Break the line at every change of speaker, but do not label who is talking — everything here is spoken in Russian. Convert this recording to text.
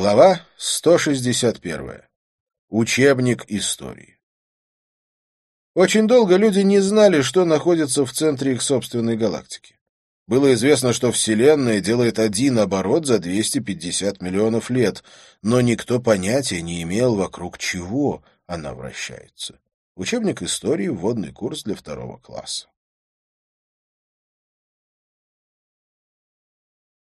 Глава 161. Учебник истории. Очень долго люди не знали, что находится в центре их собственной галактики. Было известно, что Вселенная делает один оборот за 250 миллионов лет, но никто понятия не имел, вокруг чего она вращается. Учебник истории, вводный курс для второго класса.